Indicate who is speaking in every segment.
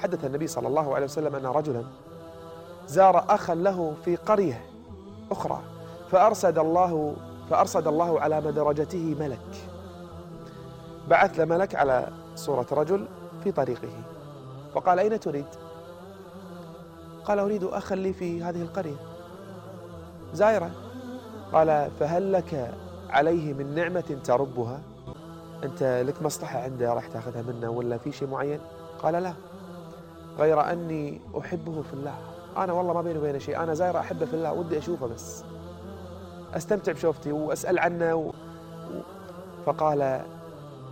Speaker 1: حدث النبي صلى الله عليه وسلم أن رجلا زار أخا له في قرية أخرى فأرسد الله فأرسد الله على مدرجته ملك. بعث له ملك على صورة رجل في طريقه. فقال أين تريد؟ قال أريد أخا لي في هذه القرية. زائرة قال فهل لك عليه من نعمة تربها؟ أنت لك مصلحة عنده راح تأخذها منه ولا في شيء معين؟ قال لا. غير أني أحبه في الله. أنا والله ما بيني وبينه شيء. أنا زائر أحبه في الله. ودي أشوفه بس. أستمتع بشوفتي وأسأل عنه و... فقال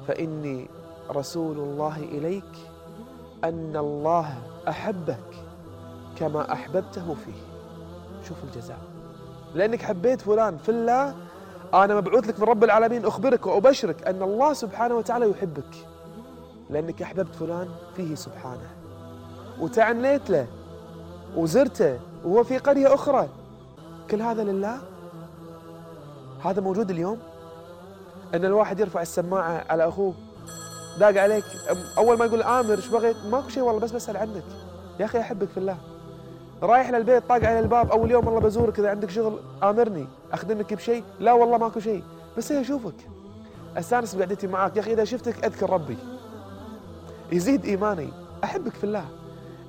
Speaker 1: فإني رسول الله إليك أن الله أحبك كما أحببته فيه. شوف الجزاء. لأنك حبيت فلان في الله أنا مبعوث لك من رب العالمين. أخبرك وأبشرك أن الله سبحانه وتعالى يحبك. لأنك أحببت فلان فيه سبحانه. وتعنيت له وزرته وهو في قرية أخرى. كل هذا لله؟ هذا موجود اليوم؟ أن الواحد يرفع السماعة على أخوه. داق عليك. أول ما يقول آمر إيش بغيت؟ ماكو شيء والله بس بسأل عنك. يا أخي أحبك في الله. رايح للبيت طاق على الباب. أول يوم والله بزورك إذا عندك شغل آمرني. أخدمك بشيء؟ لا والله ماكو شيء. بس هي أشوفك. أستأنس بقعدتي معاك. يا أخي إذا شفتك أذكر ربي. يزيد إيماني. أحبك في الله.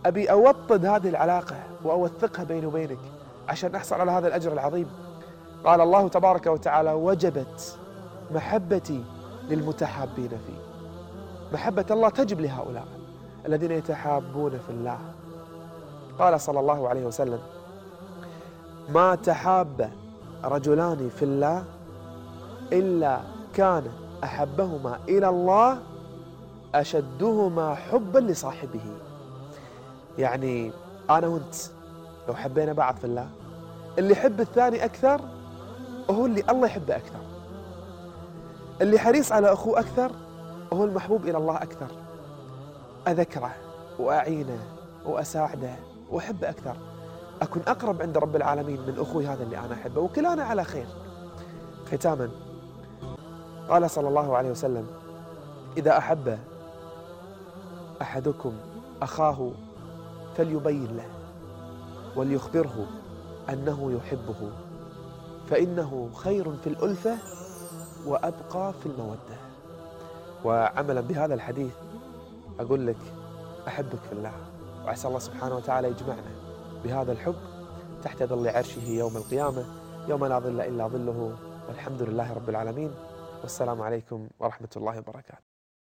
Speaker 1: أبي أوطد هذه العلاقة وأوثقها بيني وبينك عشان أحصل على هذا الأجر العظيم. قال الله تبارك وتعالى وجبت محبتي للمتحابين فيه. محبة الله تجب لهؤلاء الذين يتحابون في الله. قال صلى الله عليه وسلم ما تحاب رجلان في الله إلا كان أحبهما إلى الله أشدهما حبا لصاحبه. يعني أنا وأنت لو حبينا بعض في الله اللي يحب الثاني أكثر هو اللي الله يحبه أكثر. اللي حريص على أخوه أكثر هو المحبوب إلى الله أكثر. أذكره وأعينه وأساعده وأحب أكثر. أكون أقرب عند رب العالمين من أخوي هذا اللي أنا أحبه وكلانا على خير. ختاما قال صلى الله عليه وسلم إذا أحب أحدكم أخاه فليبين له وليخبره أنه يحبه فإنه خير في الألفة وأبقى في المودة. وعملا بهذا الحديث أقول لك أحبك في الله وعسى الله سبحانه وتعالى يجمعنا بهذا الحب تحت ظل عرشه يوم القيامة يوم لا ظل إلا ظله والحمد لله رب العالمين. والسلام عليكم ورحمة الله وبركاته.